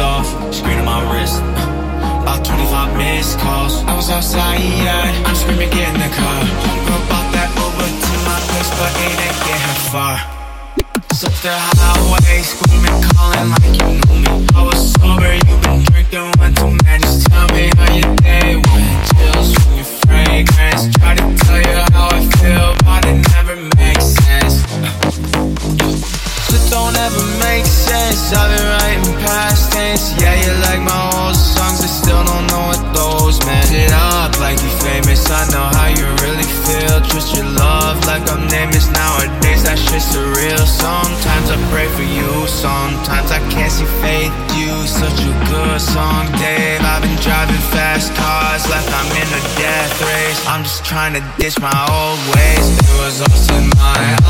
off. Screen on my wrist. About 25 missed calls. I was outside, yeah. I'm screaming, get in the car. Homegirl bought that Uber to my place, but it ain't get her far. Up the highway, screaming, calling like you know me. I was sober, you've been drinking one too many. Just tell me how your day went. Chills from your fragrance. Try to tell you how I feel, but it never makes sense. It don't ever make sense. I've been writing tense. Yeah, you like my old songs, I still don't know what those meant. It up like you famous. I know how you really feel. Trust your love like I'm nameless nowadays. That shit's surreal. Sometimes I pray for you. Sometimes I can't see faith. You such a good song, Dave. I've been driving fast cars like I'm in a death race. I'm just trying to ditch my old ways. It was also in my. All